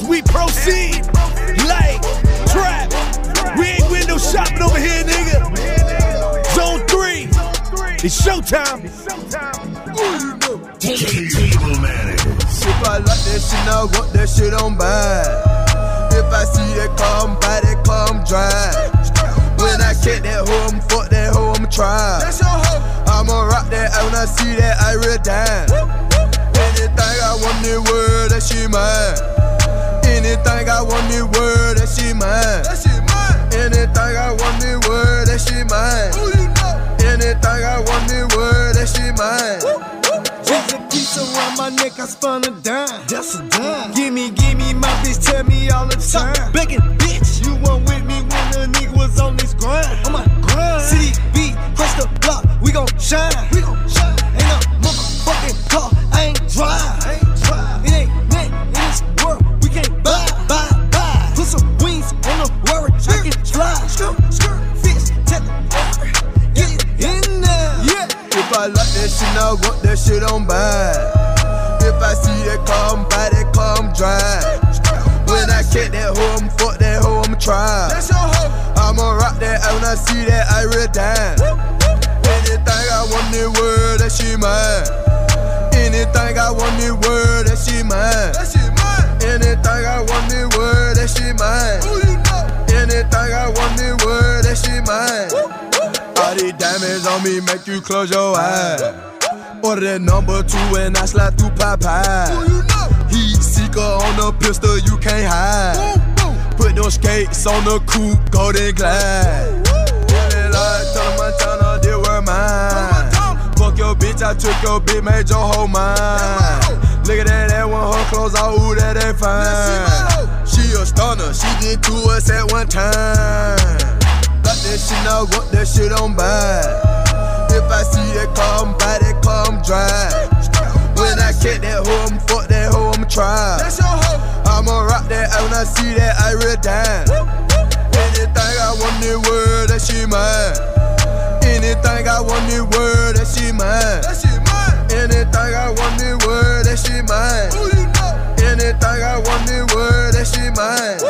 as we proceed. Like trap. We ain't window shopping over here, nigga. Zone three. It's showtime. Cable Manners. If I like that shit, I want that shit on buy. If I see that car, I'm buy that car, I'm drive. When I catch that hoe, I'm fuck that hoe, I'm try. I'ma rock that out when I see that I real dime. Neck, I spun a dime. That's a dime. Gimme, gimme, my bitch tell me all the time. Begging, bitch, you weren't with me when the nigga was on this grind. On my grind. City beat, crush the block, we gon' shine. We gon' shine. Ain't a motherfucking car, I ain't drive. I ain't drive. It ain't nothing in this world we can't buy, buy, buy. Put some wings on the worry, I can slide. Skirt, skirt, fix, tell it, get it in there. Yeah. If I like that shit, now I want that shit on buy. I see I'm buy that car, I'm drive. When I catch that hoe, I'm fuck that hoe, I'm try. I'ma rock that out when I see that I real. Anything I want in the world, that she mine. Anything I want in the world, that she mine. Anything I want in the world, that she mine. Anything I want in the world, that she mine. All these diamonds on me make you close your eyes. Order that number two and I slide through Popeye. Heat seeker on the pistol, you can't hide. Put those skates on the coupe, golden glide. Really like, my town, they were mine. Fuck your bitch, I took your bitch, made your whole mind. Look at that, that one, her clothes all ooh, that ain't fine. She a stunner, she did to us at one time. Got that shit now, want that shit on buy. I'ma rock that when I see that I real dime. Anything I want in the world, that she mine. Anything I want in the world, that she mine. Anything I want in the world, that she mine. Anything I want in the world, that she mine.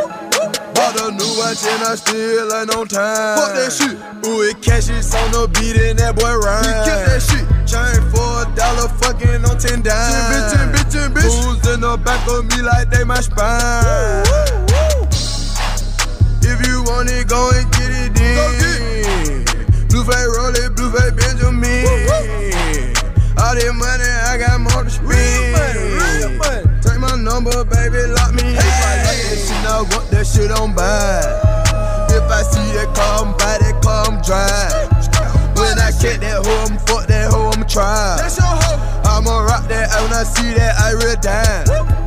Bought a new watch and I still ain't on time. Fuck that shit. Ooh, it catches on the beat and that boy rhyme. We kill that shit. Chain for a dollar, fucking on ten dimes. The back of me like they my spine. If you want it, go and get it in. Blue face roll it, blue face Benjamin. All this money, I got more to spend. Take my number, baby, lock me in. If I like that shit, I want that shit on buy. If I see that car, I'm buy that car, I'm drive. When I catch that hoe, I'm fuck I see that I real dime.